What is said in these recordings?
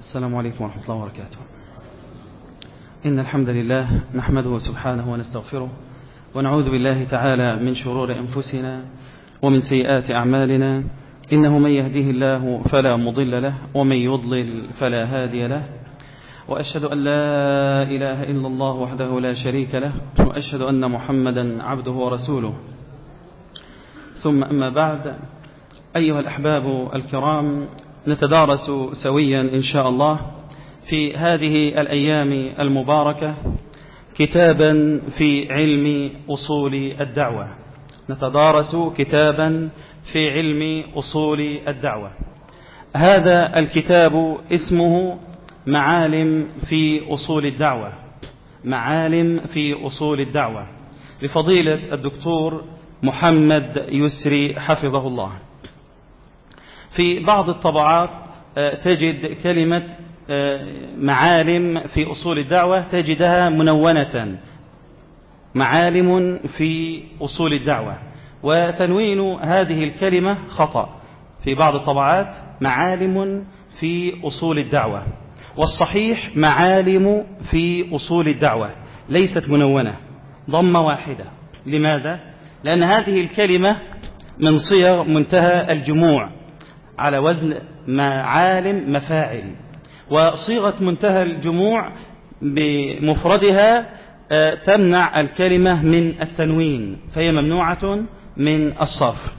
السلام عليكم ورحمة الله وبركاته. إن الحمد لله نحمده سبحانه ونستغفره ونعوذ بالله تعالى من شرور أنفسنا ومن سيئات أعمالنا. إنه من يهديه الله فلا مضل له ومن يضلل فلا هادي له. وأشهد أن لا إله إلا الله وحده لا شريك له. وأشهد أن محمدا عبده ورسوله. ثم أما بعد أيها الأحباب الكرام نتدارس سويا إن شاء الله في هذه الأيام المباركة كتابا في علم أصول الدعوة. نتدارس كتابا في علم أصول الدعوة. هذا الكتاب اسمه معالم في أصول الدعوة. معالم في أصول الدعوة. لفضيلة الدكتور محمد يسري حفظه الله. في بعض الطبعات تجد كلمة معالم في أصول الدعوة تجدها منونة. معالم في أصول الدعوة. وتنوين هذه الكلمة خطأ. في بعض الطبعات معالم في أصول الدعوة. والصحيح معالم في أصول الدعوة. ليست منونة. ضمة واحدة. لماذا؟ لأن هذه الكلمة من صيغ منتهى الجموع. على وزن معالم مفاعل. وصيغة منتهى الجموع بمفردها تمنع الكلمة من التنوين فهي ممنوعة من الصرف.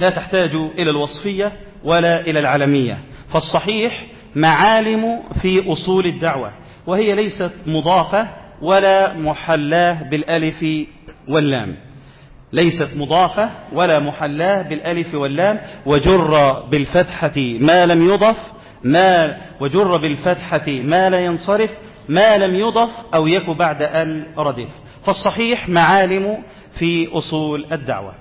لا تحتاج إلى الوصفية ولا إلى العلمية فالصحيح معالم في أصول الدعوة وهي ليست مضافة ولا محلاه بالألف واللام. ليست مضافة ولا محلاه بالألف واللام وجر بالفتحة ما لم يضف ما وجر بالفتحة ما لا ينصرف ما لم يضف أو يك بعد ال ردف. فالصحيح معالم في أصول الدعوة.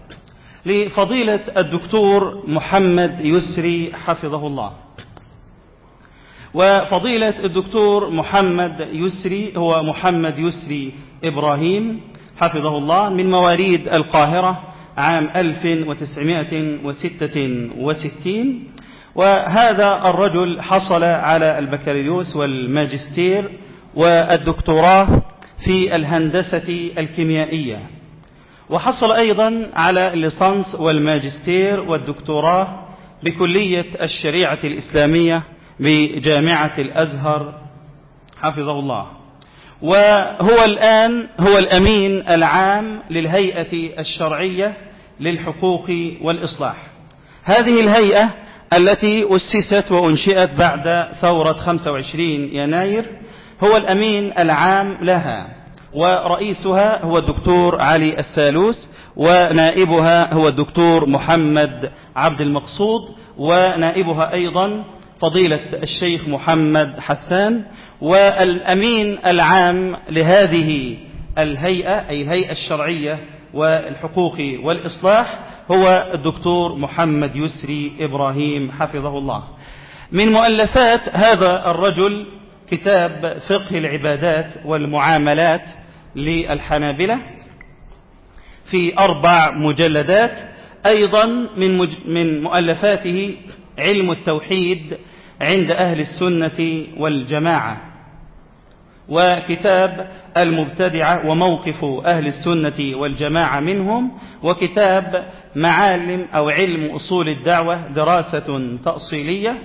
لفضيلة الدكتور محمد يسري حفظه الله. وفضيلة الدكتور محمد يسري هو محمد يسري إبراهيم. حفظه الله من مواليد القاهرة عام 1966 وهذا الرجل حصل على البكالوريوس والماجستير والدكتوراه في الهندسة الكيميائية. وحصل أيضا على الليسانس والماجستير والدكتوراه بكلية الشريعة الإسلامية بجامعة الأزهر. حفظه الله. وهو الآن هو الأمين العام للهيئة الشرعية للحقوق والإصلاح. هذه الهيئة التي أسست وأنشئت بعد ثورة 25 يناير هو الأمين العام لها ورئيسها هو الدكتور علي السالوس ونائبها هو الدكتور محمد عبد المقصود ونائبها أيضا فضيلة الشيخ محمد حسان والأمين العام لهذه الهيئة أي الهيئة الشرعية والحقوق والإصلاح هو الدكتور محمد يسري إبراهيم حفظه الله. من مؤلفات هذا الرجل كتاب فقه العبادات والمعاملات للحنابلة في أربع مجلدات أيضا من, مج... من مؤلفاته علم التوحيد عند أهل السنة والجماعة. وكتاب المبتدعة وموقف أهل السنة والجماعة منهم وكتاب معالم أو علم أصول الدعوة دراسة تأصيلية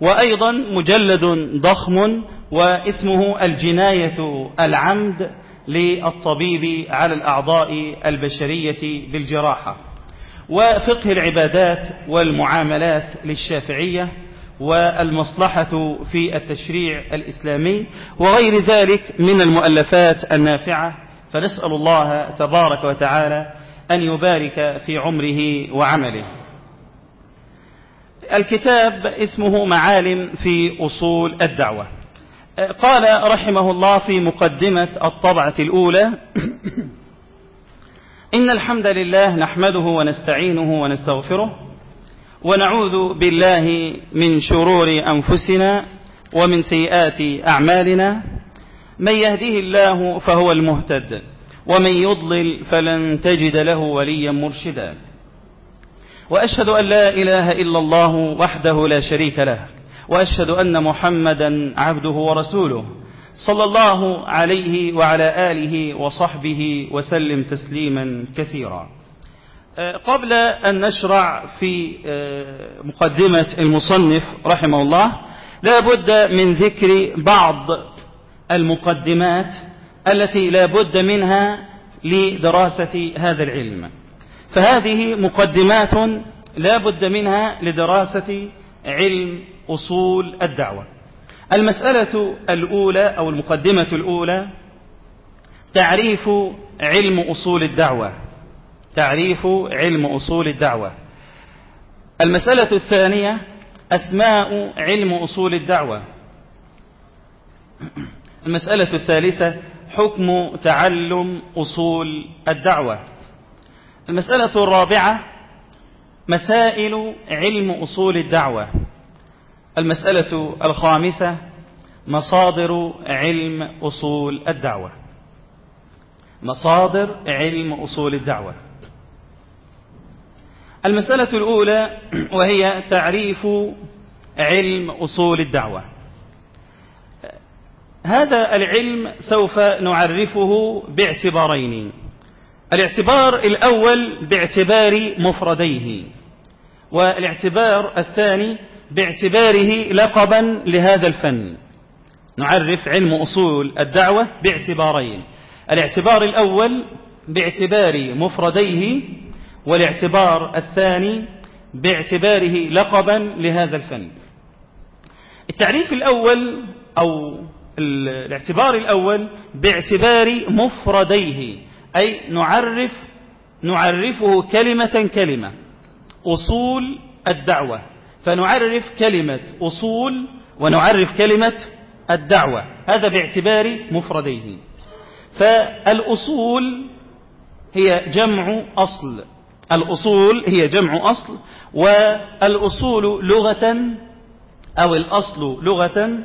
وأيضا مجلد ضخم واسمه الجناية العمد للطبيب على الأعضاء البشرية بالجراحة. وفقه العبادات والمعاملات للشافعية والمصلحة في التشريع الإسلامي وغير ذلك من المؤلفات النافعة فنسأل الله تبارك وتعالى أن يبارك في عمره وعمله. الكتاب اسمه معالم في أصول الدعوة. قال رحمه الله في مقدمة الطبعة الأولى إن الحمد لله نحمده ونستعينه ونستغفره ونعوذ بالله من شرور أنفسنا ومن سيئات أعمالنا. من يهده الله فهو المهتد ومن يضلل فلن تجد له وليا مرشدا. وأشهد أن لا إله إلا الله وحده لا شريك له وأشهد أن محمدا عبده ورسوله. صلى الله عليه وعلى آله وصحبه وسلم تسليما كثيرا. قبل أن نشرع في مقدمة المصنف رحمه الله لا بد من ذكر بعض المقدمات التي لا بد منها لدراسة هذا العلم. فهذه مقدمات لا بد منها لدراسة علم أصول الدعوة. المسألة الأولى أو المقدمة الأولى تعريف علم أصول الدعوة. تعريف علم أصول الدعوة. المسألة الثانية أسماء علم أصول الدعوة. المسألة الثالثة حكم تعلم أصول الدعوة. المسألة الرابعة مسائل علم أصول الدعوة. المسألة الخامسة مصادر علم أصول الدعوة. مصادر علم أصول الدعوة. المسألة الأولى وهي تعريف علم أصول الدعوة. هذا العلم سوف نعرفه باعتبارين. الاعتبار الأول باعتبار مفرديه والاعتبار الثاني باعتباره لقبا لهذا الفن. نعرف علم أصول الدعوة باعتبارين. الاعتبار الأول باعتبار مفرديه والاعتبار الثاني باعتباره لقبا لهذا الفن. التعريف الأول أو الاعتبار الأول باعتبار مفرديه أي نعرف نعرفه كلمة كلمة أصول الدعوة. فنعرف كلمة أصول ونعرف كلمة الدعوة. هذا باعتبار مفرديه. فالأصول هي جمع أصل. الأصول هي جمع أصل والأصول لغة أو الأصل لغة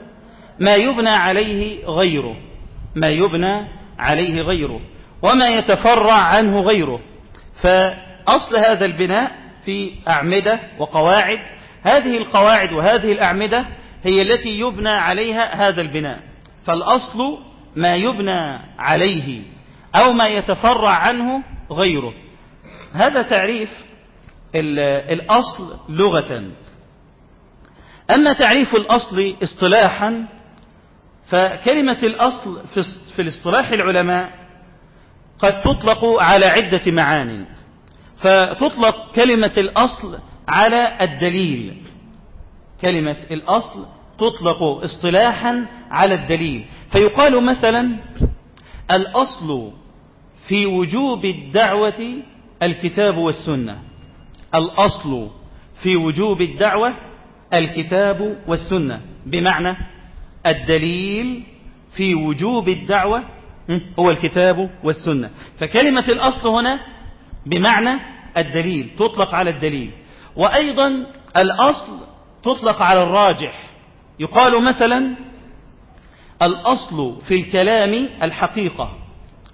ما يبنى عليه غيره ما يبنى عليه غيره وما يتفرع عنه غيره. فأصل هذا البناء في أعمدة وقواعد هذه القواعد وهذه الأعمدة هي التي يبنى عليها هذا البناء. فالأصل ما يبنى عليه أو ما يتفرع عنه غيره. هذا تعريف الأصل لغة. أما تعريف الأصل اصطلاحا فكلمة الأصل في الاصطلاح العلماء قد تطلق على عدة معان فتطلق كلمة الأصل على الدليل. كلمة الأصل تطلق اصطلاحا على الدليل. فيقال مثلا الأصل في وجوب الدعوة الكتاب والسنة. الأصل في وجوب الدعوة الكتاب والسنة. بمعنى الدليل في وجوب الدعوة هو الكتاب والسنة. فكلمة الأصل هنا بمعنى الدليل تطلق على الدليل. وأيضا الأصل تطلق على الراجح. يقال مثلا الأصل في الكلام الحقيقة.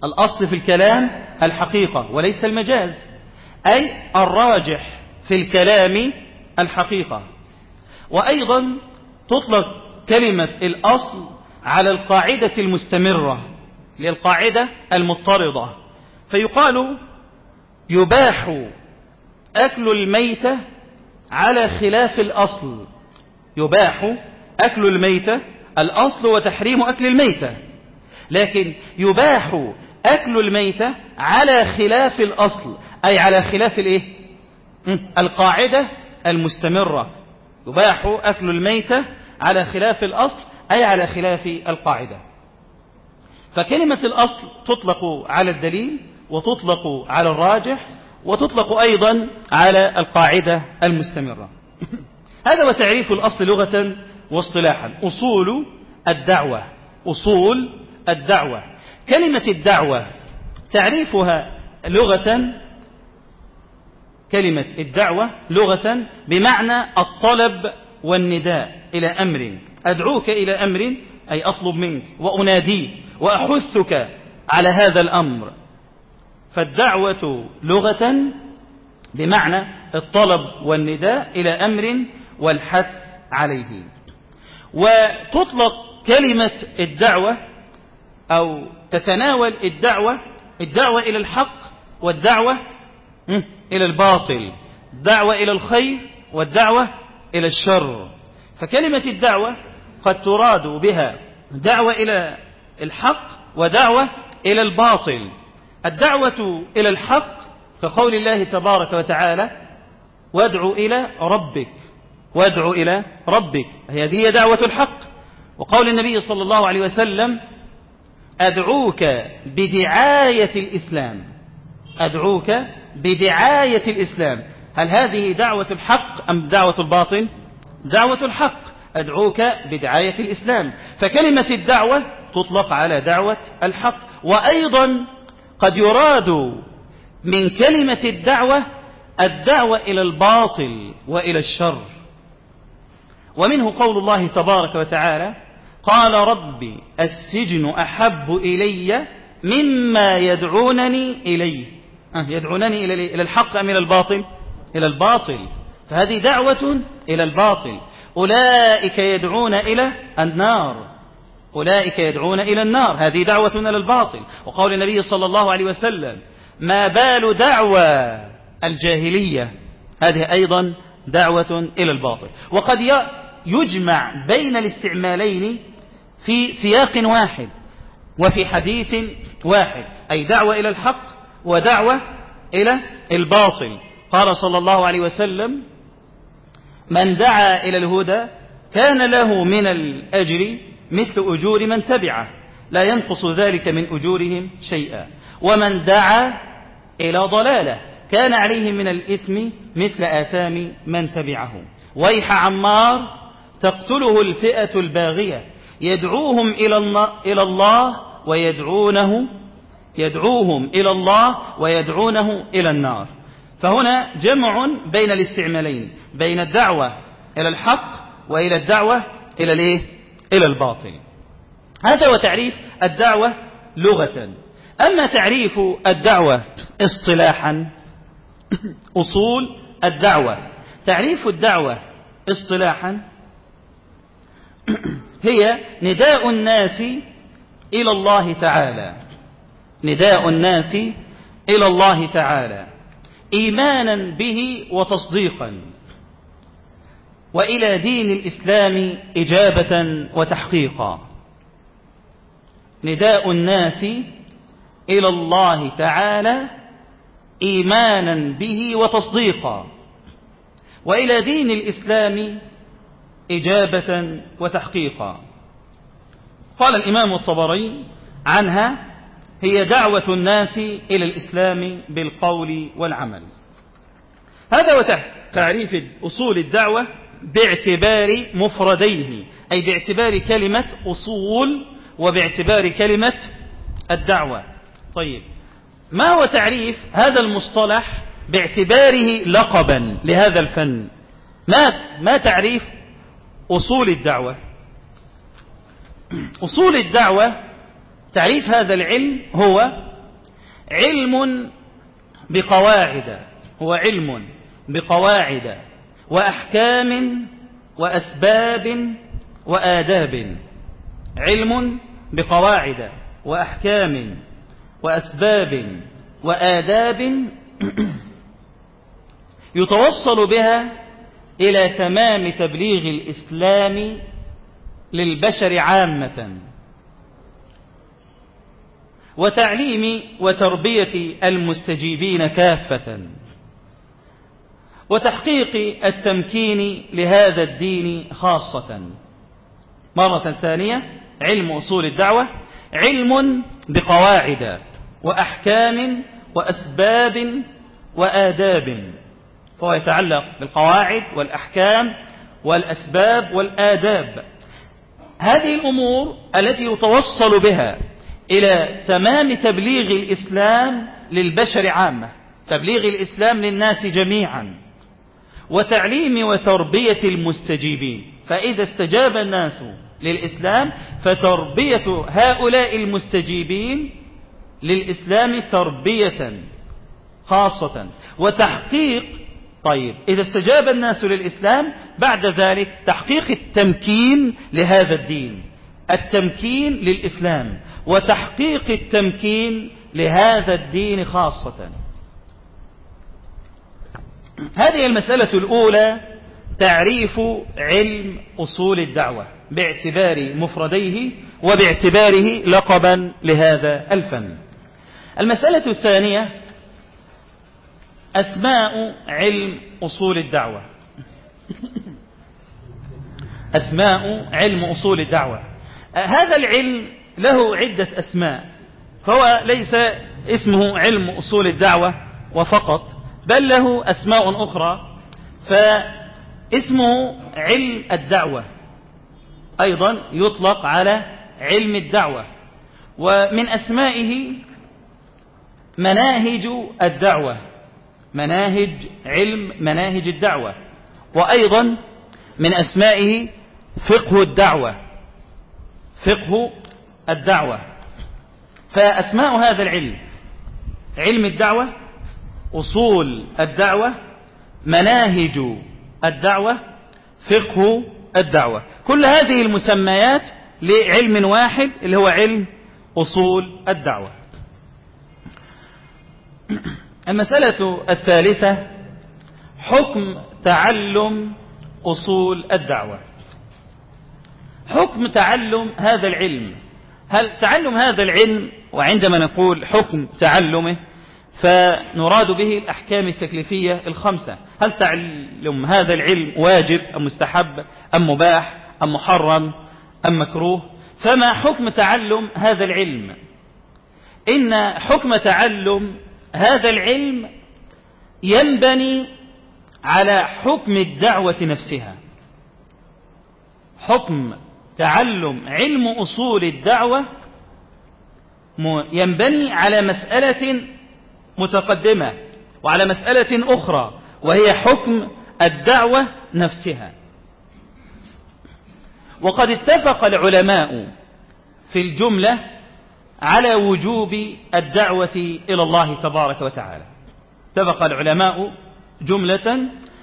الأصل في الكلام الحقيقة وليس المجاز أي الراجح في الكلام الحقيقة. وأيضا تطلق كلمة الأصل على القاعدة المستمرة للقاعدة المضطردة فيقال يباح أكل الميتة على خلاف الأصل. يباح أكل الميتة الأصل وتحريم أكل الميتة لكن يباح أكل الميتة على خلاف الأصل. أي على خلاف الإيه؟ القاعدة المستمرة. يباح أكل الميتة على خلاف الأصل أي على خلاف القاعدة. فكلمة الأصل تطلق على الدليل وتطلق على الراجح وتطلق أيضا على القاعدة المستمرة. هذا هو تعريف الأصل لغة واصطلاحا. أصول الدعوة. أصول الدعوة. كلمة الدعوة تعريفها لغة كلمة الدعوة لغة بمعنى الطلب والنداء إلى أمر. أدعوك إلى أمر أي أطلب منك وأناديك وأحثك على هذا الأمر. فالدعوة لغة بمعنى الطلب والنداء إلى أمر والحث عليه. وتطلق كلمة الدعوة أو تتناول الدعوة الدعوة إلى الحق والدعوة إلى الباطل دعوة إلى الخير والدعوة إلى الشر. فكلمة الدعوة قد تراد بها دعوة إلى الحق ودعوة إلى الباطل. الدعوة إلى الحق كقول الله تبارك وتعالى وادع إلى ربك وادع إلى ربك. هذه هي دعوة الحق. وقول النبي صلى الله عليه وسلم أدعوك بدعاية الإسلام. أدعوك بدعاية الإسلام. هل هذه دعوة الحق أم دعوة الباطل؟ دعوة الحق. أدعوك بدعاية الإسلام. فكلمة الدعوة تطلق على دعوة الحق. وأيضا قد يراد من كلمة الدعوة الدعوة إلى الباطل وإلى الشر. ومنه قول الله تبارك وتعالى قال ربي السجن أحب إلي مما يدعونني إليه. أه يدعونني إلى الحق أم إلى الباطل؟ إلى الباطل. فهذه دعوة إلى الباطل. أولئك يدعون إلى النار. أولئك يدعون إلى النار. هذه دعوة إلى الباطل. وقول النبي صلى الله عليه وسلم ما بال دعوى الجاهلية. هذه أيضا دعوة إلى الباطل. وقد يجمع بين الاستعمالين في سياق واحد وفي حديث واحد أي دعوة إلى الحق ودعوة إلى الباطل. قال صلى الله عليه وسلم من دعا إلى الهدى كان له من الأجر مثل أجور من تبعه لا ينقص ذلك من أجورهم شيئا. ومن دعا إلى ضلالة كان عليه من الإثم مثل آثام من تبعه. ويح عمار تقتله الفئة الباغية يدعوهم إلى الله ويدعونه يدعوهم إلى الله ويدعونه إلى النار. فهنا جمع بين الاستعمالين بين الدعوة إلى الحق وإلى الدعوة إلى الإيه؟ إلى الباطل. هذا هو تعريف الدعوة لغة. أما تعريف الدعوة اصطلاحا أصول الدعوة. تعريف الدعوة اصطلاحا هي نداء الناس إلى الله تعالى. نداء الناس إلى الله تعالى. إيمانا به وتصديقا. وإلى دين الإسلام إجابة وتحقيقا. نداء الناس إلى الله تعالى إيمانا به وتصديقا. وإلى دين الإسلام إجابة وتحقيقا. قال الإمام الطبري عنها هي دعوة الناس إلى الإسلام بالقول والعمل. هذا هو تعريف أصول الدعوة باعتبار مفرديه أي باعتبار كلمة أصول وباعتبار كلمة الدعوة. طيب ما هو تعريف هذا المصطلح باعتباره لقبا لهذا الفن؟ ما, ما تعريف أصول الدعوة. أصول الدعوة تعريف هذا العلم هو علم بقواعد هو علم بقواعد وأحكام وأسباب وآداب. علم بقواعد وأحكام وأسباب وآداب يتوصل بها إلى تمام تبليغ الإسلام للبشر عامة. وتعليم وتربية المستجيبين كافة. وتحقيق التمكين لهذا الدين خاصة. مرة ثانية علم أصول الدعوة. علم بقواعد وأحكام وأسباب وآداب. فهو يتعلق بالقواعد والأحكام والأسباب والآداب. هذه الأمور التي يتوصل بها إلى تمام تبليغ الإسلام للبشر عامة تبليغ الإسلام للناس جميعا وتعليم وتربية المستجيبين. فإذا استجاب الناس للإسلام فتربية هؤلاء المستجيبين للإسلام تربية خاصة وتحقيق طيب. إذا استجاب الناس للإسلام بعد ذلك تحقيق التمكين لهذا الدين. التمكين للإسلام وتحقيق التمكين لهذا الدين خاصة. هذه المسألة الأولى تعريف علم أصول الدعوة باعتبار مفرديه وباعتباره لقبا لهذا الفن. المسألة الثانية أسماء علم أصول الدعوة. أسماء علم أصول الدعوة. هذا العلم له عدة أسماء. فهو ليس اسمه علم أصول الدعوة وفقط بل له أسماء أخرى. فاسمه علم الدعوة أيضا يطلق على علم الدعوة. ومن أسمائه مناهج الدعوة. مناهج علم مناهج الدعوة. وأيضا من أسمائه فقه الدعوة. فقه الدعوة. فأسماء هذا العلم علم الدعوة أصول الدعوة مناهج الدعوة فقه الدعوة. كل هذه المسميات لعلم واحد اللي هو علم أصول الدعوة. المسألة الثالثة حكم تعلم أصول الدعوة. حكم تعلم هذا العلم. هل تعلم هذا العلم وعندما نقول حكم تعلمه فنراد به الأحكام التكليفية الخمسة. هل تعلم هذا العلم واجب أم مستحب أم مباح أم محرم أم مكروه؟ فما حكم تعلم هذا العلم؟ إن حكم تعلم هذا العلم ينبني على حكم الدعوة نفسها. حكم تعلم علم أصول الدعوة ينبني على مسألة متقدمة وعلى مسألة أخرى وهي حكم الدعوة نفسها. وقد اتفق العلماء في الجملة على وجوب الدعوة إلى الله تبارك وتعالى. اتفق العلماء جملة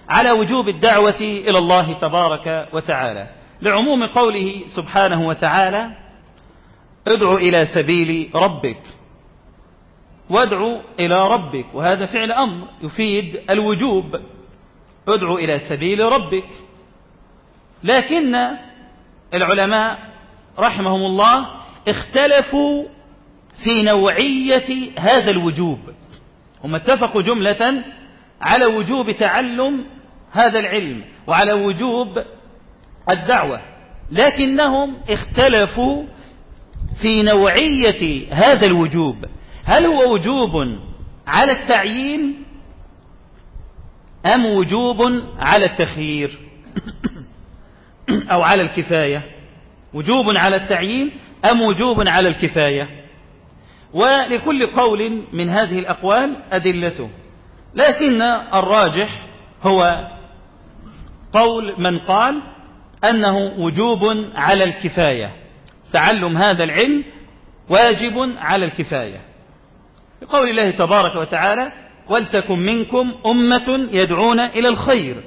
على وجوب الدعوة إلى الله تبارك وتعالى. لعموم قوله سبحانه وتعالى ادع إلى سبيل ربك وادع إلى ربك. وهذا فعل أمر يفيد الوجوب. ادع إلى سبيل ربك. لكن العلماء رحمهم الله اختلفوا في نوعية هذا الوجوب. هم اتفقوا جملة على وجوب تعلم هذا العلم وعلى وجوب الدعوة لكنهم اختلفوا في نوعية هذا الوجوب. هل هو وجوب على التعيين أم وجوب على التخيير أو على الكفاية؟ وجوب على التعيين أم وجوب على الكفاية؟ ولكل قول من هذه الأقوال أدلته. لكن الراجح هو قول من قال أنه وجوب على الكفاية. تعلم هذا العلم واجب على الكفاية. بقول الله تبارك وتعالى ولتكن منكم أمة يدعون إلى الخير.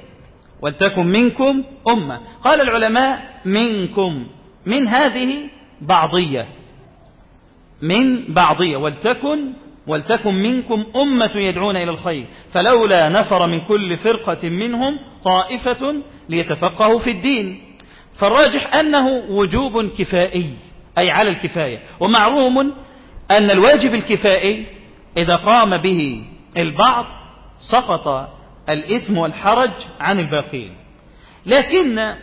ولتكن منكم أمة. قال العلماء منكم. من هذه بعضية. من بعضية ولتكن ولتكن منكم أمة يدعون إلى الخير. فلولا نفر من كل فرقة منهم طائفة ليتفقهوا في الدين. فالراجح أنه وجوب كفائي أي على الكفاية. ومعروم أن الواجب الكفائي إذا قام به البعض سقط الإثم والحرج عن الباقين. لكن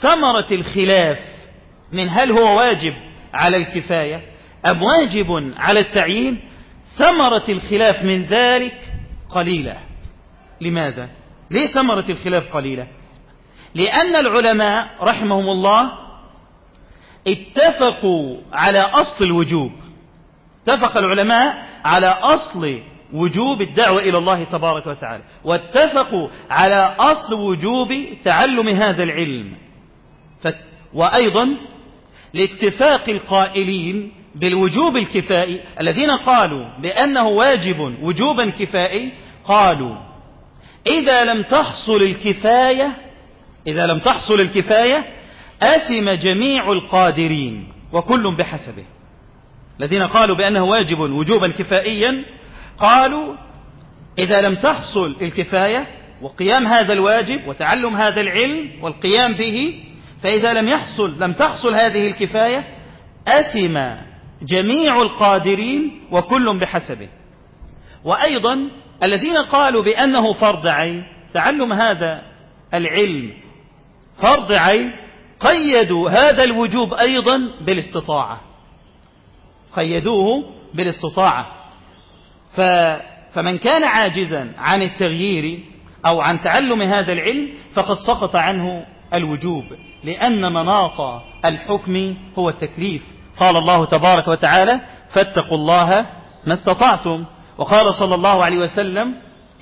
ثمرة الخلاف من هل هو واجب على الكفاية أم واجب على التعيين؟ ثمرة الخلاف من ذلك قليلة. لماذا؟ ليه ثمرة الخلاف قليلة؟ لأن العلماء رحمهم الله اتفقوا على أصل الوجوب. اتفق العلماء على أصل وجوب الدعوة إلى الله تبارك وتعالى. واتفقوا على أصل وجوب تعلم هذا العلم. وأيضا لاتفاق القائلين بالوجوب الكفائي. الذين قالوا بأنه واجب وجوبا كفائي قالوا إذا لم تحصل الكفاية إذا لم تحصل الكفاية أثم جميع القادرين وكل بحسبه. الذين قالوا بأنه واجب وجوبا كفائيا قالوا إذا لم تحصل الكفاية وقيام هذا الواجب وتعلم هذا العلم والقيام به فإذا لم يحصل لم تحصل هذه الكفاية أثم جميع القادرين وكل بحسبه. وأيضا الذين قالوا بأنه فرض عين تعلم هذا العلم. فرض عين قيدوا هذا الوجوب أيضا بالاستطاعة. قيدوه بالاستطاعة. فمن كان عاجزا عن التغيير أو عن تعلم هذا العلم فقد سقط عنه الوجوب لأن مناط الحكم هو التكليف. قال الله تبارك وتعالى فاتقوا الله ما استطعتم. وقال صلى الله عليه وسلم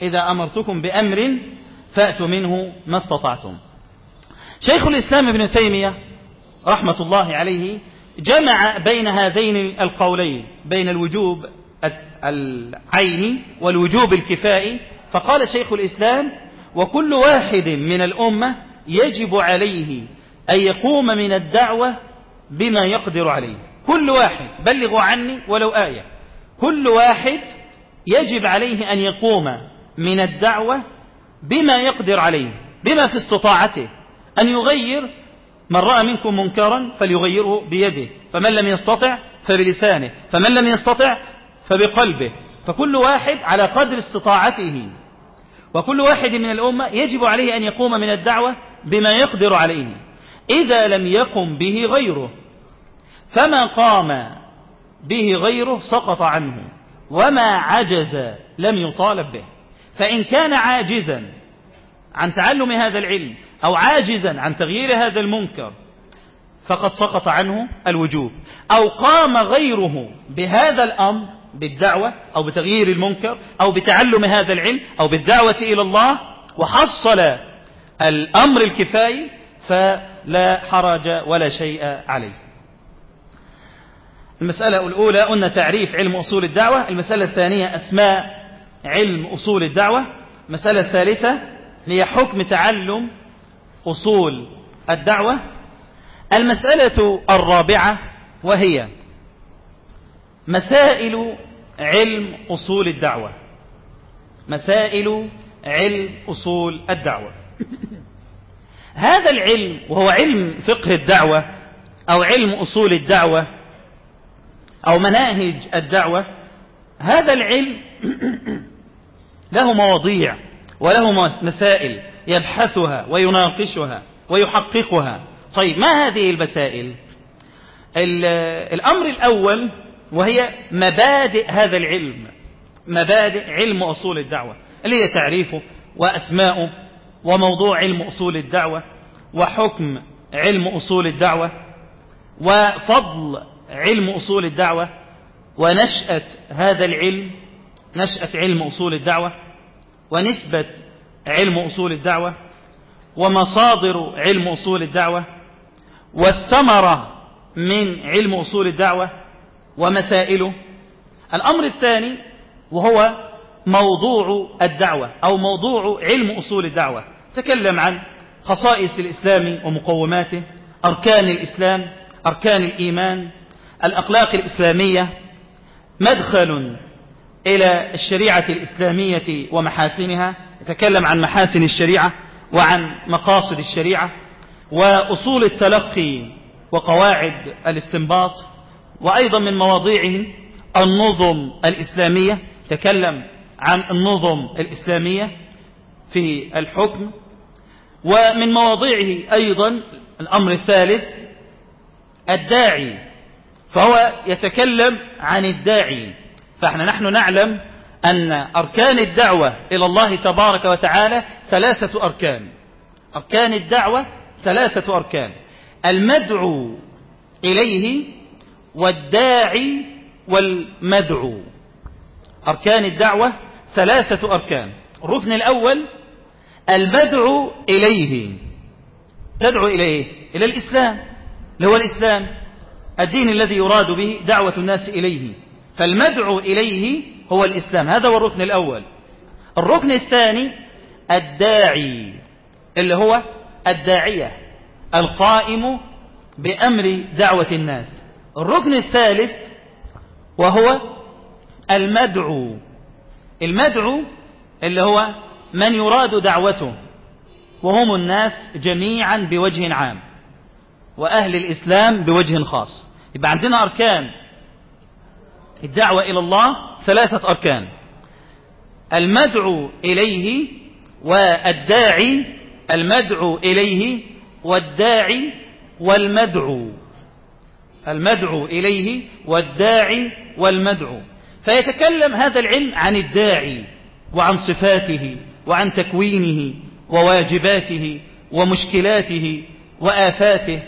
إذا أمرتكم بأمر فأتوا منه ما استطعتم. شيخ الإسلام ابن تيمية رحمة الله عليه جمع بين هذين القولين بين الوجوب العيني والوجوب الكفائي. فقال شيخ الإسلام وكل واحد من الأمة يجب عليه أن يقوم من الدعوة بما يقدر عليه. كل واحد بلغوا عني ولو آية. كل واحد يجب عليه أن يقوم من الدعوة بما يقدر عليه بما في استطاعته. أن يغير من رأى منكم منكرا فليغيره بيده. فمن لم يستطع فبلسانه. فمن لم يستطع فبقلبه. فكل واحد على قدر استطاعته. وكل واحد من الأمة يجب عليه أن يقوم من الدعوة بما يقدر عليه. إذا لم يقم به غيره. فما قام به غيره سقط عنه وما عجز لم يطالب به. فإن كان عاجزا عن تعلم هذا العلم أو عاجزا عن تغيير هذا المنكر فقد سقط عنه الوجوب. أو قام غيره بهذا الأمر بالدعوة أو بتغيير المنكر أو بتعلم هذا العلم أو بالدعوة إلى الله وحصل الأمر الكفاية فلا حرج ولا شيء عليه. المسألة الأولى قلنا تعريف علم أصول الدعوة المسألة الثانية أسماء علم أصول الدعوة المسألة الثالثة هي حكم تعلم أصول الدعوة المسألة الرابعة وهي مسائل علم أصول الدعوة. مسائل علم أصول الدعوة. هذا العلم وهو علم فقه الدعوة أو علم أصول الدعوة أو مناهج الدعوة هذا العلم له مواضيع وله مسائل يبحثها ويناقشها ويحققها. طيب ما هذه المسائل؟ الأمر الأول وهي مبادئ هذا العلم مبادئ علم أصول الدعوة اللي هي تعريفه وأسماؤه وموضوع علم أصول الدعوة وحكم علم أصول الدعوة وفضل علم أصول الدعوة ونشأة هذا العلم نشأة علم أصول الدعوة ونسبة علم أصول الدعوة ومصادر علم أصول الدعوة والثمرة من علم أصول الدعوة ومسائله. الأمر الثاني وهو موضوع الدعوة أو موضوع علم أصول الدعوة. تكلم عن خصائص الإسلام ومقوماته أركان الإسلام أركان الإيمان الأخلاق الإسلامية مدخل إلى الشريعة الإسلامية ومحاسنها يتكلم عن محاسن الشريعة وعن مقاصد الشريعة وأصول التلقي وقواعد الاستنباط وأيضا من مواضيعه النظم الإسلامية تكلم عن النظم الإسلامية في الحكم ومن مواضيعه أيضا الأمر الثالث الداعي فهو يتكلم عن الداعي. فاحنا نحن نعلم أن أركان الدعوة إلى الله تبارك وتعالى ثلاثة أركان. أركان الدعوة ثلاثة أركان. المدعو إليه والداعي والمدعو. أركان الدعوة ثلاثة أركان. الركن الأول المدعو إليه. تدعو إليه. إلى الإسلام. اللي هو الإسلام. الدين الذي يراد به دعوة الناس إليه. فالمدعو إليه هو الإسلام. هذا هو الركن الأول. الركن الثاني الداعي اللي هو الداعية القائم بأمر دعوة الناس. الركن الثالث وهو المدعو. المدعو اللي هو من يراد دعوته. وهم الناس جميعا بوجه عام. وأهل الإسلام بوجه خاص. يبقى عندنا أركان. الدعوة إلى الله ثلاثة أركان. المدعو إليه والداعي المدعو إليه والداعي والمدعو. المدعو إليه والداعي والمدعو. فيتكلم هذا العلم عن الداعي وعن صفاته وعن تكوينه وواجباته ومشكلاته وآفاته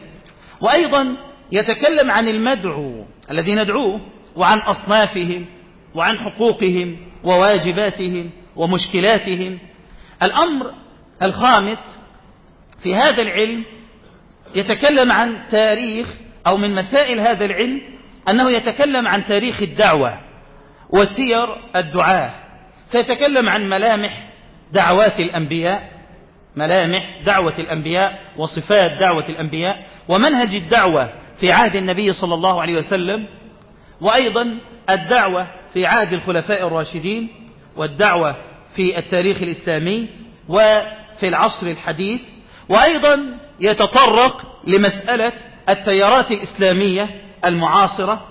وأيضا يتكلم عن المدعو الذي ندعوه وعن أصنافهم وعن حقوقهم وواجباتهم ومشكلاتهم. الأمر الخامس في هذا العلم يتكلم عن تاريخ أو من مسائل هذا العلم أنه يتكلم عن تاريخ الدعوة وسير الدعاة. فيتكلم عن ملامح دعوات الأنبياء ملامح دعوة الأنبياء وصفات دعوة الأنبياء. ومنهج الدعوة في عهد النبي صلى الله عليه وسلم وأيضا الدعوة في عهد الخلفاء الراشدين والدعوة في التاريخ الإسلامي وفي العصر الحديث وأيضا يتطرق لمسألة التيارات الإسلامية المعاصرة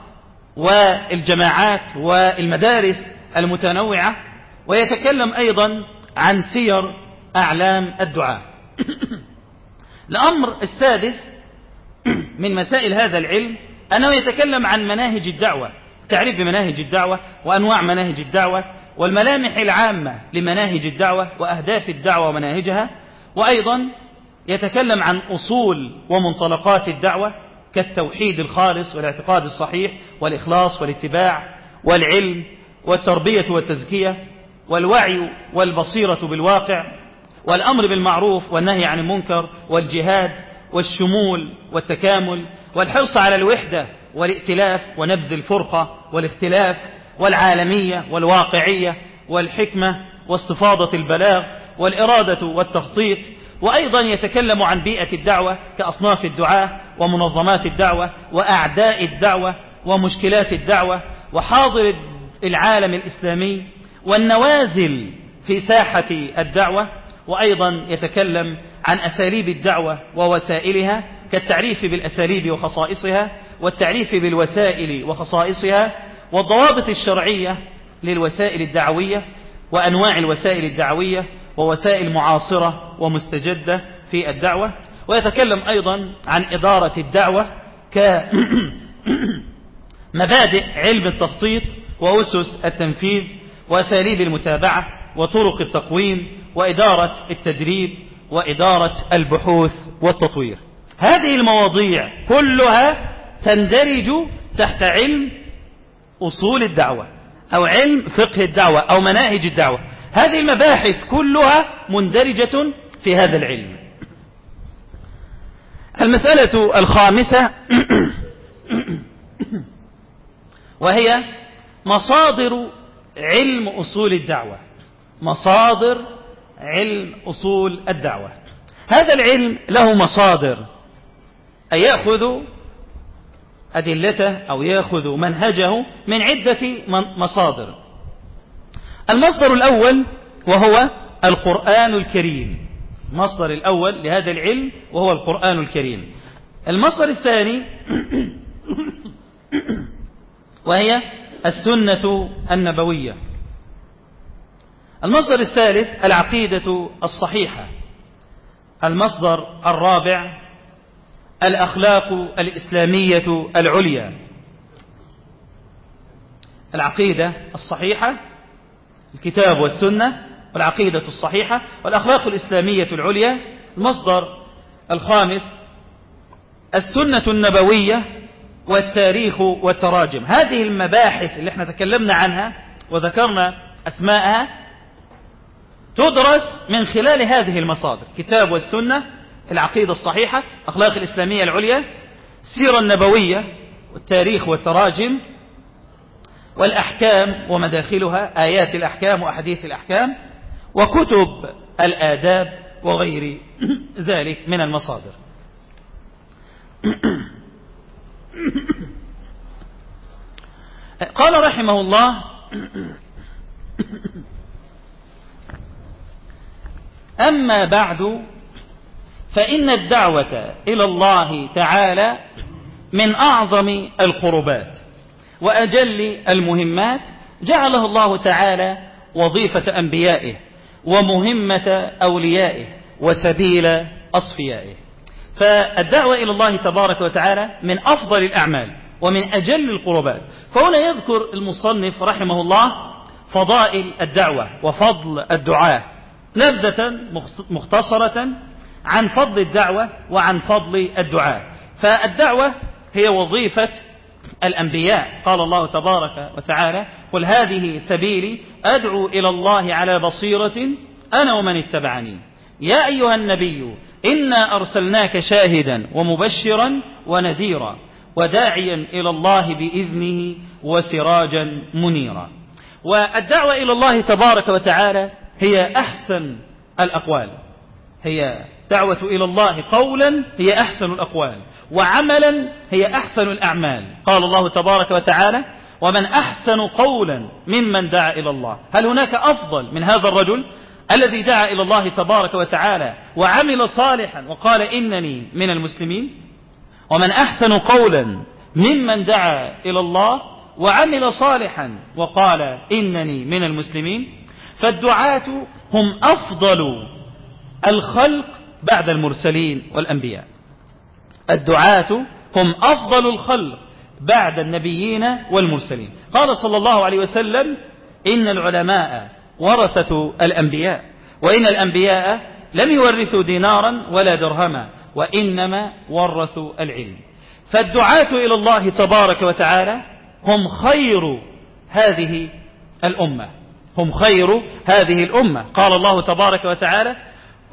والجماعات والمدارس المتنوعة ويتكلم أيضا عن سير أعلام الدعاء الأمر السادس من مسائل هذا العلم أنه يتكلم عن مناهج الدعوة تعريف بمناهج الدعوة وأنواع مناهج الدعوة والملامح العامة لمناهج الدعوة وأهداف الدعوة ومناهجها وأيضا يتكلم عن أصول ومنطلقات الدعوة كالتوحيد الخالص والاعتقاد الصحيح والإخلاص والاتباع والعلم والتربية والتزكية والوعي والبصيرة بالواقع والأمر بالمعروف والنهي عن المنكر والجهاد والشمول والتكامل والحرص على الوحدة والائتلاف ونبذ الفرقة والاختلاف والعالمية والواقعية والحكمة واستفاضة البلاغ والإرادة والتخطيط وأيضا يتكلم عن بيئة الدعوة كأصناف الدعاة ومنظمات الدعوة وأعداء الدعوة ومشكلات الدعوة وحاضر العالم الإسلامي والنوازل في ساحة الدعوة وأيضا يتكلم عن أساليب الدعوة ووسائلها كالتعريف بالأساليب وخصائصها والتعريف بالوسائل وخصائصها والضوابط الشرعية للوسائل الدعوية وأنواع الوسائل الدعوية ووسائل معاصرة ومستجدة في الدعوة. ويتكلم أيضا عن إدارة الدعوة كمبادئ علم التخطيط وأسس التنفيذ وأساليب المتابعة وطرق التقويم وإدارة التدريب وإدارة البحوث والتطوير. هذه المواضيع كلها تندرج تحت علم أصول الدعوة أو علم فقه الدعوة أو مناهج الدعوة. هذه المباحث كلها مندرجة في هذا العلم. المسألة الخامسة وهي مصادر علم أصول الدعوة. مصادر علم أصول الدعوة. هذا العلم له مصادر. أي يأخذ أدلته أو يأخذ منهجه من عدة مصادر. المصدر الأول وهو القرآن الكريم. المصدر الأول لهذا العلم وهو القرآن الكريم. المصدر الثاني وهي السنة النبوية. المصدر الثالث العقيدة الصحيحة. المصدر الرابع الأخلاق الإسلامية العليا. العقيدة الصحيحة الكتاب والسنة والعقيدة الصحيحة والأخلاق الإسلامية العليا. المصدر الخامس السنة النبوية والتاريخ والتراجم. هذه المباحث اللي إحنا تكلمنا عنها وذكرنا أسماءها تدرس من خلال هذه المصادر. كتاب والسنة العقيدة الصحيحة أخلاق الإسلامية العليا السيرة النبوية والتاريخ والتراجم والأحكام ومداخلها آيات الأحكام وأحاديث الأحكام وكتب الآداب وغير ذلك من المصادر. قال رحمه الله أما بعد فإن الدعوة إلى الله تعالى من أعظم القربات وأجل المهمات جعله الله تعالى وظيفة أنبيائه ومهمة أوليائه وسبيل أصفيائه. فالدعوة إلى الله تبارك وتعالى من أفضل الأعمال ومن أجل القربات. فهنا يذكر المصنف رحمه الله فضائل الدعوة وفضل الدعاء نبذة مختصرة عن فضل الدعوة وعن فضل الدعاء. فالدعوة هي وظيفة الأنبياء. قال الله تبارك وتعالى قل هذه سبيلي أدعو إلى الله على بصيرة أنا ومن اتبعني. يا أيها النبي إنا أرسلناك شاهدا ومبشرا ونذيرا وداعيا إلى الله بإذنه وسراجا منيرا. والدعوة إلى الله تبارك وتعالى هي أحسن الأقوال. هي دعوة إلى الله قولا هي أحسن الأقوال. وعملا هي أحسن الأعمال. قال الله تبارك وتعالى ومن أحسن قولا ممن دعا إلى الله. هل هناك أفضل من هذا الرجل الذي دعا إلى الله تبارك وتعالى وعمل صالحا وقال إنني من المسلمين ومن أحسن قولا ممن دعا إلى الله وعمل صالحا وقال إنني من المسلمين فالدعاة هم أفضل الخلق بعد المرسلين والأنبياء. الدعاة هم أفضل الخلق بعد النبيين والمرسلين. قال صلى الله عليه وسلم إن العلماء ورثة الأنبياء وإن الأنبياء لم يورثوا دينارا ولا درهما وإنما ورثوا العلم. فالدعاة إلى الله تبارك وتعالى هم خير هذه الأمة. هم خير هذه الأمة. قال الله تبارك وتعالى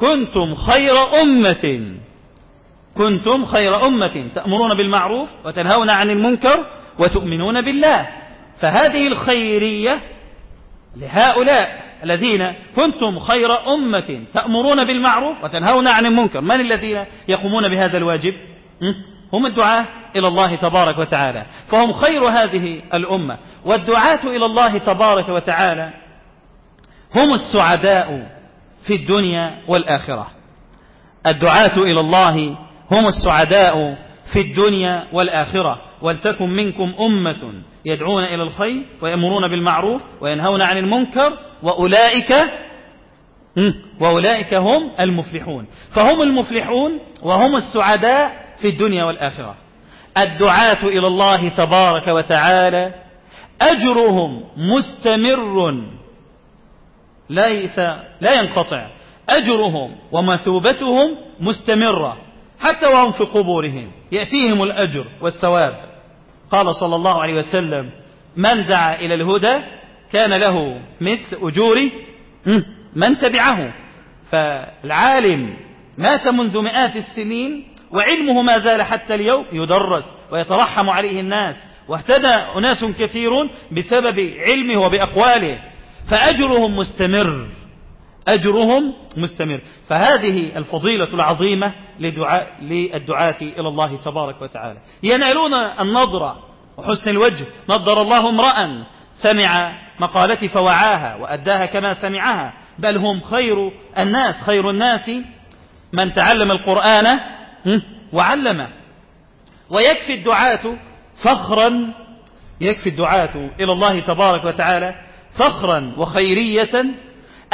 كنتم خير أمة. كنتم خير أمة. تأمرون بالمعروف وتنهون عن المنكر وتؤمنون بالله. فهذه الخيرية لهؤلاء الذين كنتم خير أمة. تأمرون بالمعروف وتنهون عن المنكر. من الذين يقومون بهذا الواجب؟ هم الدعاة إلى الله تبارك وتعالى. فهم خير هذه الأمة. والدعاة إلى الله تبارك وتعالى هم السعداء في الدنيا والآخرة. الدعاة إلى الله هم السعداء في الدنيا والآخرة. ولتكن منكم أمة يدعون إلى الخير ويأمرون بالمعروف وينهون عن المنكر وأولئك وأولئك هم المفلحون. فهم المفلحون وهم السعداء في الدنيا والآخرة. الدعاة إلى الله تبارك وتعالى أجرهم مستمر ليس لا ينقطع. أجرهم ومثوبتهم مستمرة حتى وهم في قبورهم. يأتيهم الأجر والثواب. قال صلى الله عليه وسلم من دعا إلى الهدى كان له مثل أجور من تبعه. فالعالم مات منذ مئات السنين وعلمه ما زال حتى اليوم يدرس ويترحم عليه الناس واهتدى أناس كثيرون بسبب علمه وبأقواله. فأجرهم مستمر. أجرهم مستمر. فهذه الفضيلة العظيمة لدعاء للدعاة إلى الله تبارك وتعالى. ينالون النظرة وحسن الوجه. نظر الله امرأ. سمع مقالتي فوعاها وأداها كما سمعها. بل هم خير الناس خير الناس من تعلم القرآن وعلمه. ويكفي الدعاة فخرا. يكفي الدعاة إلى الله تبارك وتعالى فخرا وخيرية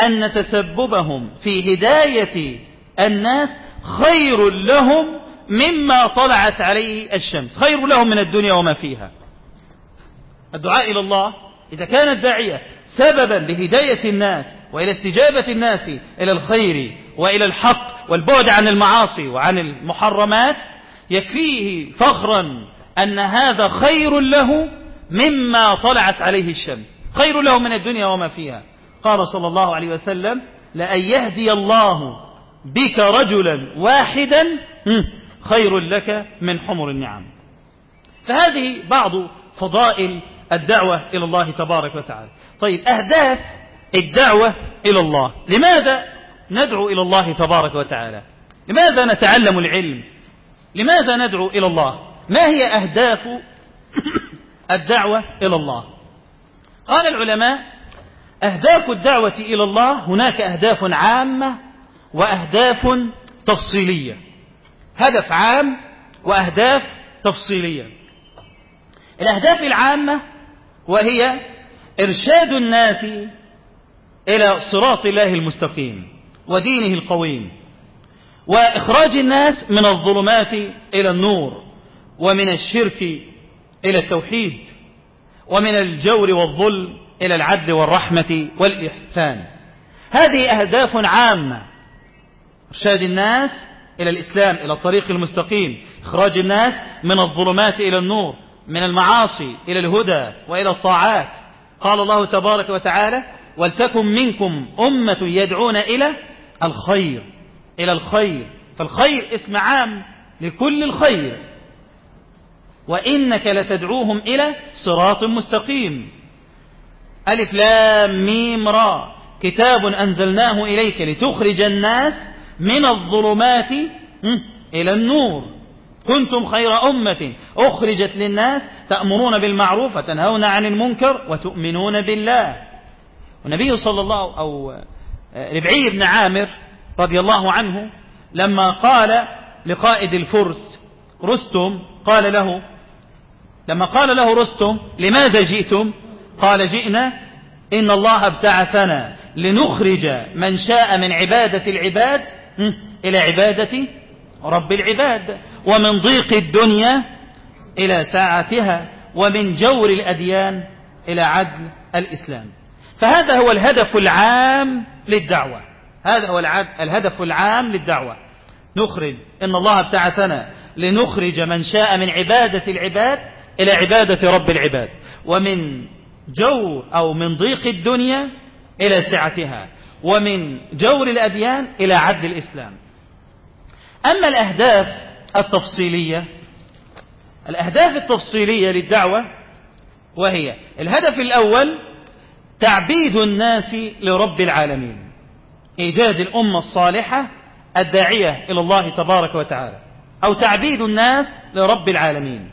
أن تسببهم في هداية الناس خير لهم مما طلعت عليه الشمس خير لهم من الدنيا وما فيها. الدعاء إلى الله إذا كان الداعية سببا لهداية الناس وإلى استجابة الناس إلى الخير وإلى الحق والبعد عن المعاصي وعن المحرمات يكفيه فخرا أن هذا خير له مما طلعت عليه الشمس. خير له من الدنيا وما فيها. قال صلى الله عليه وسلم لأن يهدي الله بك رجلا واحدا خير لك من حمر النعم. فهذه بعض فضائل الدعوة إلى الله تبارك وتعالى. طيب أهداف الدعوة إلى الله. لماذا ندعو إلى الله تبارك وتعالى؟ لماذا نتعلم العلم؟ لماذا ندعو إلى الله؟ ما هي أهداف الدعوة إلى الله؟ قال العلماء أهداف الدعوة إلى الله هناك أهداف عامة وأهداف تفصيلية. هدف عام وأهداف تفصيلية. الأهداف العامة وهي إرشاد الناس إلى صراط الله المستقيم ودينه القويم وإخراج الناس من الظلمات إلى النور ومن الشرك إلى التوحيد. ومن الجور والظلم إلى العدل والرحمة والإحسان. هذه أهداف عامة. إرشاد الناس إلى الإسلام إلى الطريق المستقيم. إخراج الناس من الظلمات إلى النور من المعاصي إلى الهدى وإلى الطاعات. قال الله تبارك وتعالى ولتكن منكم أمة يدعون إلى الخير إلى الخير. فالخير اسم عام لكل الخير. وإنك لتدعوهم إلى صراط مستقيم. ألف لام ميم را. كتاب أنزلناه إليك لتخرج الناس من الظلمات إلى النور. كنتم خير أمة أخرجت للناس تأمرون بالمعروف وتنهون عن المنكر وتؤمنون بالله. والنبي صلى الله أو ربعي بن عامر رضي الله عنه لما قال لقائد الفرس رستم قال له لما قال له رستم لماذا جئتم؟ قال جئنا إن الله ابتعثنا لنخرج من شاء من عبادة العباد إلى عبادة رب العباد ومن ضيق الدنيا إلى ساعتها ومن جور الأديان إلى عدل الإسلام. فهذا هو الهدف العام للدعوة. هذا هو الهدف العام للدعوة. نخرج إن الله ابتعثنا لنخرج من شاء من عبادة العباد إلى عبادة رب العباد ومن جور أو من ضيق الدنيا إلى سعتها ومن جور الأديان إلى عدل الإسلام. أما الأهداف التفصيلية الأهداف التفصيلية للدعوة وهي الهدف الأول تعبيد الناس لرب العالمين إيجاد الأمة الصالحة الداعية إلى الله تبارك وتعالى أو تعبيد الناس لرب العالمين.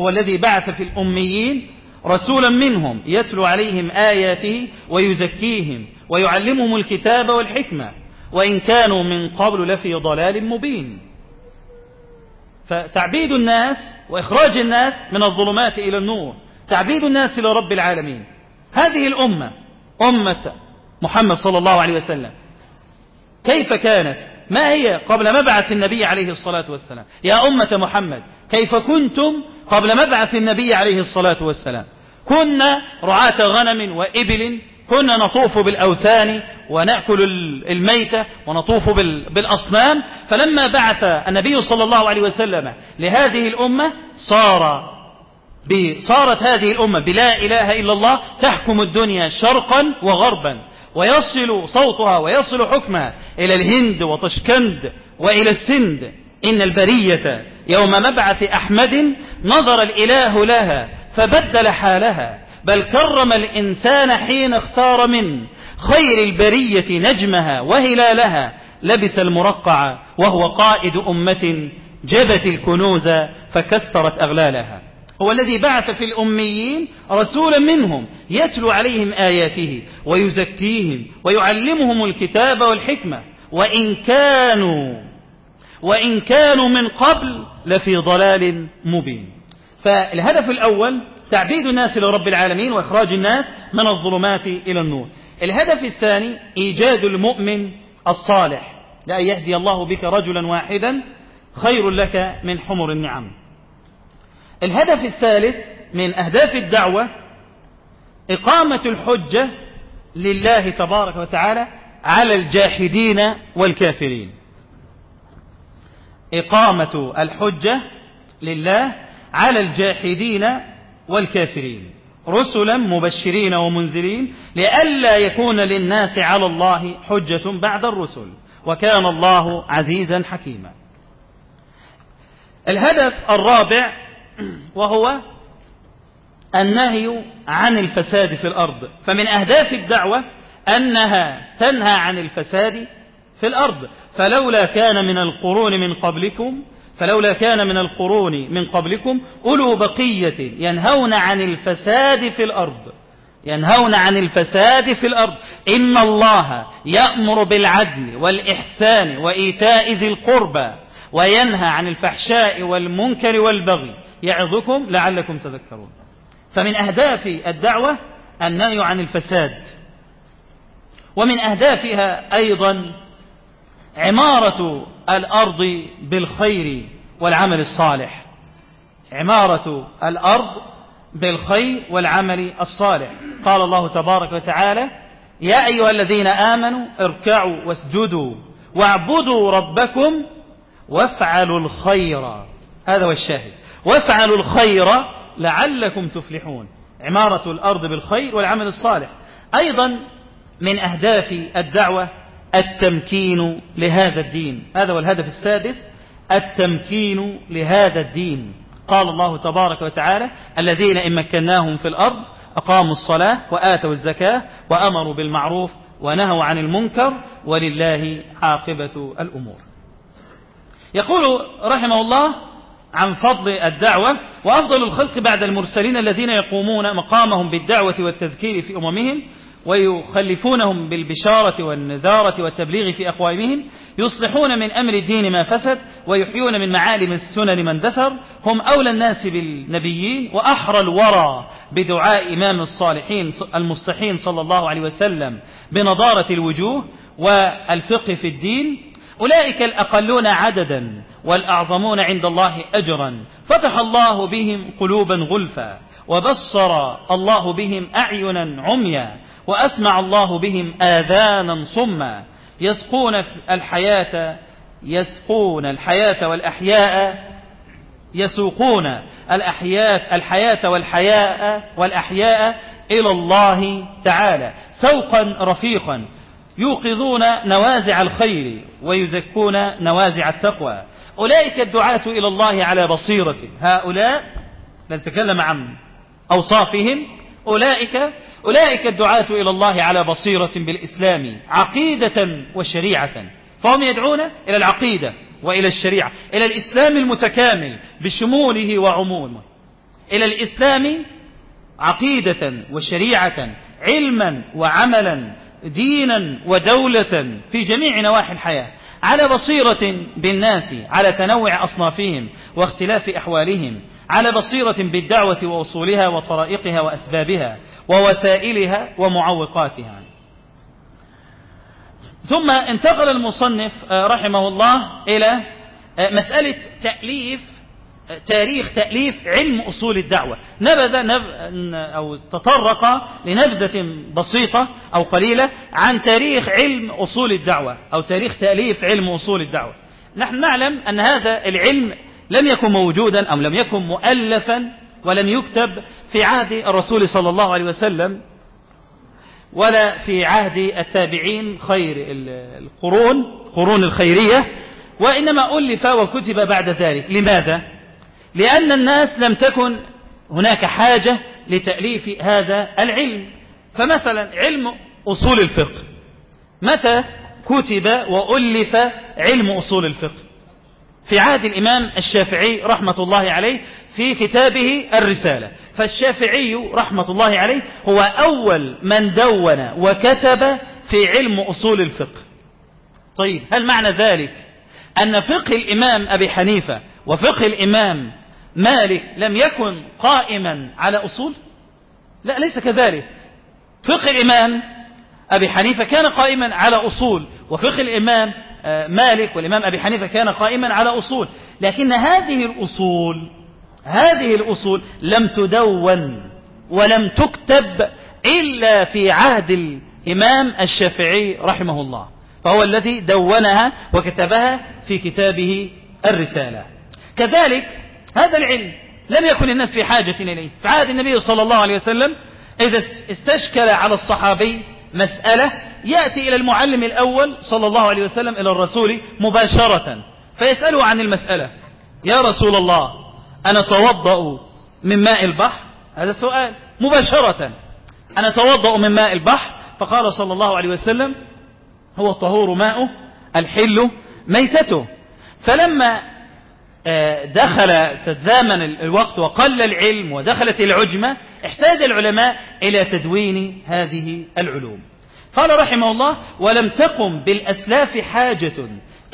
هو الذي بعث في الأميين رسولا منهم يتلو عليهم آياته ويزكيهم ويعلمهم الكتاب والحكمة وإن كانوا من قبل لفي ضلال مبين. فتعبيد الناس وإخراج الناس من الظلمات إلى النور تعبيد الناس إلى رب العالمين. هذه الأمة أمة محمد صلى الله عليه وسلم. كيف كانت؟ ما هي قبل مبعث النبي عليه الصلاة والسلام؟ يا أمة محمد كيف كنتم قبل مبعث النبي عليه الصلاة والسلام. كنا رعاة غنم وإبل كنا نطوف بالأوثان ونأكل الميتة ونطوف بالأصنام. فلما بعث النبي صلى الله عليه وسلم لهذه الأمة صار صارت هذه الأمة بلا إله إلا الله تحكم الدنيا شرقا وغربا ويصل صوتها ويصل حكمها إلى الهند وطشكند وإلى السند. إن البرية يوم مبعث أحمد نظر الإله لها فبدل حالها بل كرم الإنسان حين اختار من خير البرية نجمها وهلالها لبس المرقع وهو قائد أمة جبت الكنوز فكسرت أغلالها. هو الذي بعث في الأميين رسولا منهم يتلو عليهم آياته ويزكيهم ويعلمهم الكتاب والحكمة وإن كانوا وإن كانوا من قبل لفي ضلال مبين. فالهدف الأول تعبيد الناس لرب العالمين وإخراج الناس من الظلمات إلى النور. الهدف الثاني إيجاد المؤمن الصالح. لأن يهدي الله بك رجلا واحدا خير لك من حمر النعم. الهدف الثالث من أهداف الدعوة إقامة الحجة لله تبارك وتعالى على الجاحدين والكافرين. إقامة الحجة لله على الجاحدين والكافرين. رسلا مبشرين ومنذرين لئلا يكون للناس على الله حجة بعد الرسل. وكان الله عزيزا حكيما. الهدف الرابع وهو النهي عن الفساد في الأرض. فمن أهداف الدعوة أنها تنهى عن الفساد في الأرض. فلولا كان من القرون من قبلكم فلولا كان من القرون من قبلكم أولو بقية ينهون عن الفساد في الأرض. ينهون عن الفساد في الأرض. إن الله يأمر بالعدل والإحسان وإيتاء ذي القربى وينهى عن الفحشاء والمنكر والبغي. يعظكم لعلكم تذكرون. فمن أهداف الدعوة النهي عن الفساد. ومن أهدافها أيضا عمارة الأرض بالخير والعمل الصالح. عمارة الأرض بالخير والعمل الصالح. قال الله تبارك وتعالى يا أيها الذين آمنوا اركعوا واسجدوا واعبدوا ربكم وافعلوا الخير. هذا هو الشاهد. وافعلوا الخير لعلكم تفلحون. عمارة الأرض بالخير والعمل الصالح. أيضا من أهداف الدعوة التمكين لهذا الدين. هذا هو الهدف السادس التمكين لهذا الدين. قال الله تبارك وتعالى الذين إن مكناهم في الأرض أقاموا الصلاة وآتوا الزكاة وأمروا بالمعروف ونهوا عن المنكر ولله عاقبة الأمور. يقول رحمه الله عن فضل الدعوة وأفضل الخلق بعد المرسلين الذين يقومون مقامهم بالدعوة والتذكير في أممهم ويخلفونهم بالبشارة والنذارة والتبليغ في أقوامهم يصلحون من أمر الدين ما فسد ويحيون من معالم السنن من دثر هم أولى الناس بالنبيين وأحرى الورى بدعاء إمام الصالحين المصلحين صلى الله عليه وسلم بنضارة الوجوه والفقه في الدين. أولئك الأقلون عددا والأعظمون عند الله أجرا. فتح الله بهم قلوبا غلفا وبصر الله بهم أعينا عميا. وأسمع الله بهم آذانا صما. يسقون الحياة يسقون الحياة والأحياء يسوقون الأحياء الحياة والحياء والأحياء إلى الله تعالى. سوقا رفيقا. يوقظون نوازع الخير ويزكون نوازع التقوى. أولئك الدعاة إلى الله على بصيرة. هؤلاء نتكلم عن أوصافهم أولئك أولئك الدعاة إلى الله على بصيرة بالإسلام عقيدة وشريعة. فهم يدعون إلى العقيدة وإلى الشريعة إلى الإسلام المتكامل بشموله وعمومه. إلى الإسلام عقيدة وشريعة علما وعملا دينا ودولة في جميع نواحي الحياة. على بصيرة بالناس على تنوع أصنافهم واختلاف أحوالهم. على بصيرة بالدعوة وأصولها وطرائقها وأسبابها. ووسائلها ومعوقاتها. ثم انتقل المصنف رحمه الله إلى مسألة تأليف تاريخ تأليف علم أصول الدعوة. نبذ نب أو تطرق لنبذة بسيطة أو قليلة عن تاريخ علم أصول الدعوة أو تاريخ تأليف علم أصول الدعوة. نحن نعلم أن هذا العلم لم يكن موجودا أو لم يكن مؤلفا ولم يكتب في عهد الرسول صلى الله عليه وسلم ولا في عهد التابعين خير القرون قرون الخيرية وإنما ألف وكتب بعد ذلك. لماذا؟ لأن الناس لم تكن هناك حاجة لتأليف هذا العلم. فمثلا علم أصول الفقه متى كتب وألف علم أصول الفقه؟ في عهد الإمام الشافعي رحمة الله عليه في كتابه الرسالة. فالشافعي رحمة الله عليه هو أول من دون وكتب في علم أصول الفقه. طيب هل معنى ذلك أن فقه الإمام أبي حنيفة وفقه الإمام مالك لم يكن قائما على أصول؟ لا ليس كذلك. فقه الإمام أبي حنيفة كان قائما على أصول وفقه الإمام مالك والإمام أبي حنيفة كان قائما على أصول لكن هذه الأصول هذه الأصول لم تدون ولم تكتب إلا في عهد الإمام الشافعي رحمه الله فهو الذي دونها وكتبها في كتابه الرسالة. كذلك هذا العلم لم يكن الناس في حاجة إليه في عهد النبي صلى الله عليه وسلم إذا استشكل على الصحابي مسألة يأتي إلى المعلم الأول صلى الله عليه وسلم إلى الرسول مباشرة فيسأله عن المسألة. يا رسول الله أنا توضأ من ماء البحر؟ هذا السؤال. مباشرة. أنا توضأ من ماء البحر؟ فقال صلى الله عليه وسلم هو الطهور ماؤه الحل ميتته. فلما آه، دخل تزامن الوقت وقل العلم ودخلت العجمة احتاج العلماء إلى تدوين هذه العلوم. قال رحمه الله ولم تقم بالأسلاف حاجة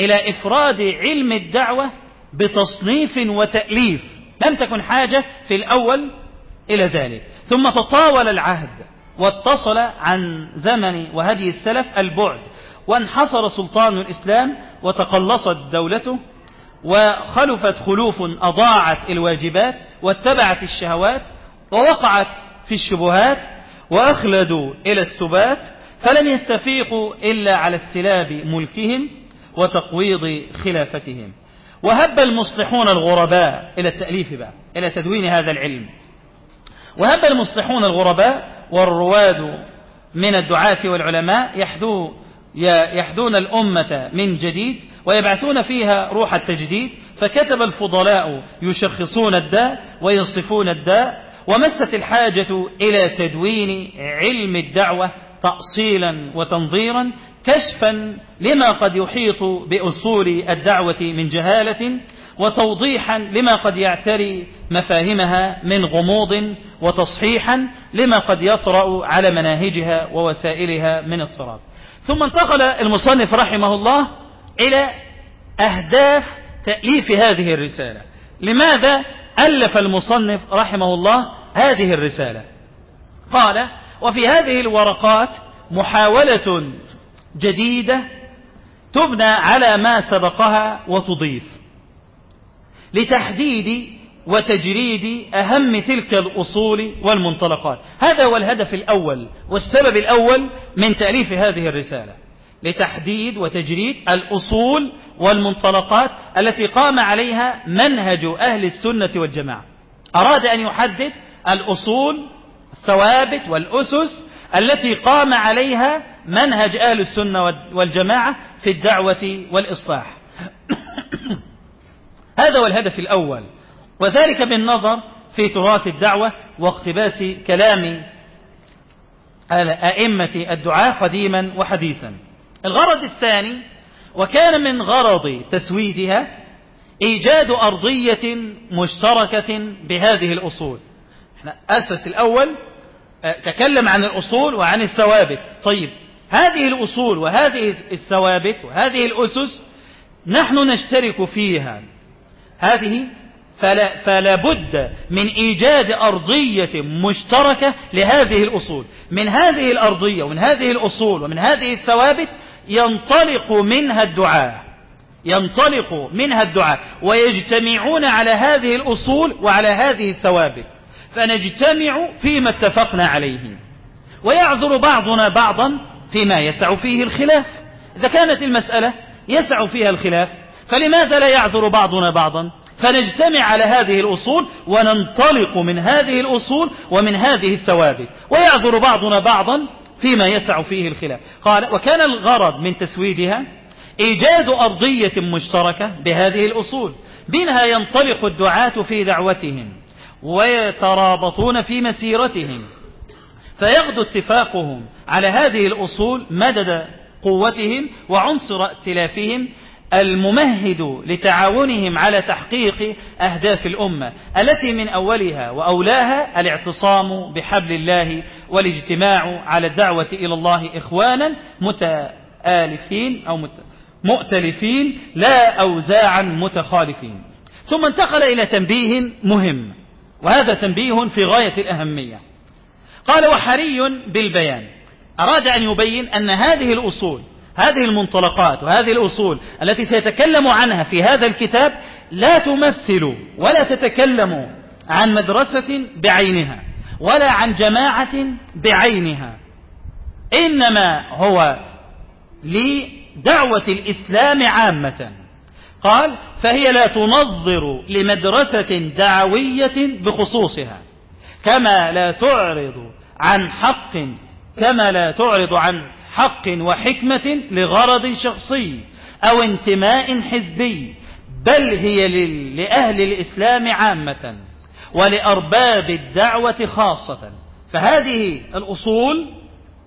إلى إفراد علم الدعوة بتصنيف وتأليف لم تكن حاجة في الأول إلى ذلك. ثم تطاول العهد واتصل عن زمن وهدي السلف البعد وانحصر سلطان الإسلام وتقلصت دولته وخلفت خلوف أضاعت الواجبات واتبعت الشهوات ووقعت في الشبهات وأخلدوا إلى السبات فلم يستفيقوا إلا على استلاب ملكهم وتقويض خلافتهم. وهب المصلحون الغرباء إلى التأليف بقى إلى تدوين هذا العلم. وهب المصلحون الغرباء والرواد من الدعاة والعلماء يحدو يحدون الأمة من جديد ويبعثون فيها روح التجديد فكتب الفضلاء يشخصون الداء ويصفون الداء ومست الحاجة إلى تدوين علم الدعوة تأصيلا وتنظيرا كشفا لما قد يحيط بأصول الدعوة من جهالة وتوضيحا لما قد يعتري مفاهمها من غموض وتصحيحا لما قد يطرأ على مناهجها ووسائلها من اضطراب. ثم انتقل المصنف رحمه الله إلى أهداف تأليف هذه الرسالة. لماذا ألف المصنف رحمه الله هذه الرسالة؟ قال وفي هذه الورقات محاولة جديدة تبنى على ما سبقها وتضيف لتحديد وتجريد أهم تلك الأصول والمنطلقات. هذا هو الهدف الأول والسبب الأول من تأليف هذه الرسالة لتحديد وتجريد الأصول والمنطلقات التي قام عليها منهج أهل السنة والجماعة. أراد أن يحدد الأصول الثوابت والأسس التي قام عليها منهج أهل السنة والجماعة في الدعوة والإصلاح. هذا هو الهدف الأول. وذلك بالنظر في تراث الدعوة واقتباس كلام أئمة الدعاء قديما وحديثا. الغرض الثاني وكان من غرض تسويدها إيجاد أرضية مشتركة بهذه الأصول. إحنا أسس الأول تكلم عن الأصول وعن الثوابت. طيب هذه الأصول وهذه الثوابت وهذه الأسس نحن نشترك فيها. هذه فلا, فلا بد من إيجاد أرضية مشتركة لهذه الأصول. من هذه الأرضية ومن هذه الأصول ومن هذه الثوابت ينطلق منها الدعاء. ينطلق منها الدعاء. ويجتمعون على هذه الأصول وعلى هذه الثوابت. فنجتمع فيما اتفقنا عليه. ويعذر بعضنا بعضا فيما يسع فيه الخلاف. إذا كانت المسألة يسع فيها الخلاف فلماذا لا يعذر بعضنا بعضا؟ فنجتمع على هذه الأصول وننطلق من هذه الأصول ومن هذه الثوابت. ويعذر بعضنا بعضا فيما يسع فيه الخلاف. قال وكان الغرض من تسويدها إيجاد أرضية مشتركة بهذه الأصول منها ينطلق الدعاة في دعوتهم. ويترابطون في مسيرتهم. فيغدو اتفاقهم على هذه الأصول مدد قوتهم وعنصر ائتلافهم الممهد لتعاونهم على تحقيق أهداف الأمة التي من أولها وأولاها الاعتصام بحبل الله والاجتماع على الدعوة إلى الله إخوانا متآلفين أو مؤتلفين لا أوزاعا متخالفين. ثم انتقل إلى تنبيه مهم. وهذا تنبيه في غاية الأهمية. قال وحري بالبيان. أراد أن يبين أن هذه الأصول هذه المنطلقات وهذه الأصول التي سيتكلم عنها في هذا الكتاب لا تمثل ولا تتكلم عن مدرسة بعينها ولا عن جماعة بعينها. إنما هو لدعوة الإسلام عامة. قال فهي لا تنظر لمدرسة دعوية بخصوصها كما لا تعرض عن حق كما لا تعرض عن حق وحكمة لغرض شخصي أو انتماء حزبي بل هي لأهل الإسلام عامة ولأرباب الدعوة خاصة. فهذه الأصول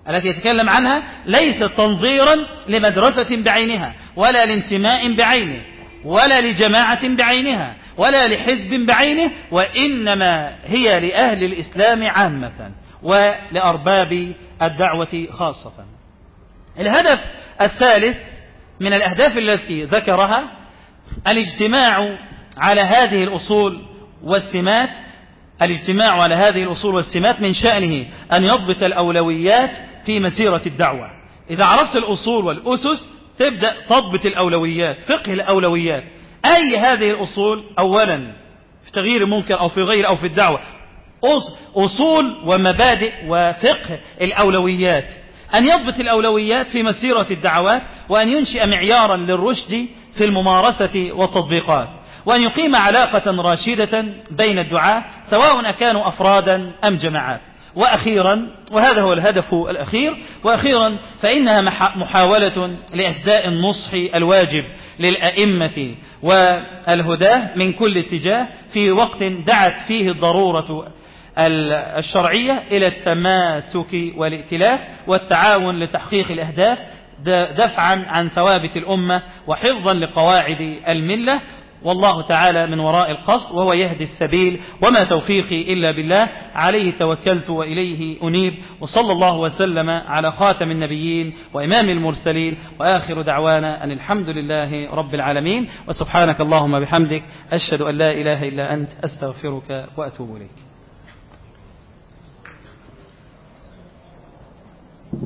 التي يتكلم عنها ليست تنظيرا لمدرسة بعينها ولا لانتماء بعينه. ولا لجماعة بعينها ولا لحزب بعينه وإنما هي لأهل الإسلام عامة ولأرباب الدعوة خاصة. الهدف الثالث من الأهداف التي ذكرها الاجتماع على هذه الأصول والسمات الاجتماع على هذه الأصول والسمات من شأنه أن يضبط الأولويات في مسيرة الدعوة. إذا عرفت الأصول والأسس تبدأ تضبط الأولويات فقه الأولويات. أي هذه الأصول؟ أولا في تغيير المنكر أو في غير أو في الدعوة. أصول ومبادئ وفقه الأولويات. أن يضبط الأولويات في مسيرة الدعوات وأن ينشئ معيارا للرشد في الممارسة والتطبيقات. وأن يقيم علاقة راشدة بين الدعاة سواء كانوا أفرادا أم جماعات. وأخيرا وهذا هو الهدف الأخير وأخيرا فإنها محاولة لإسداء النصح الواجب للأئمة والهداه من كل اتجاه في وقت دعت فيه الضرورة الشرعية إلى التماسك والائتلاف والتعاون لتحقيق الأهداف دفعا عن ثوابت الأمة وحفظا لقواعد الملة والله تعالى من وراء القصد وهو يهدي السبيل وما توفيقي إلا بالله. عليه توكلت وإليه أنيب. وصلى الله وسلم على خاتم النبيين وإمام المرسلين. وآخر دعوانا أن الحمد لله رب العالمين. وسبحانك اللهم بحمدك أشهد أن لا إله إلا أنت أستغفرك وأتوب إليك.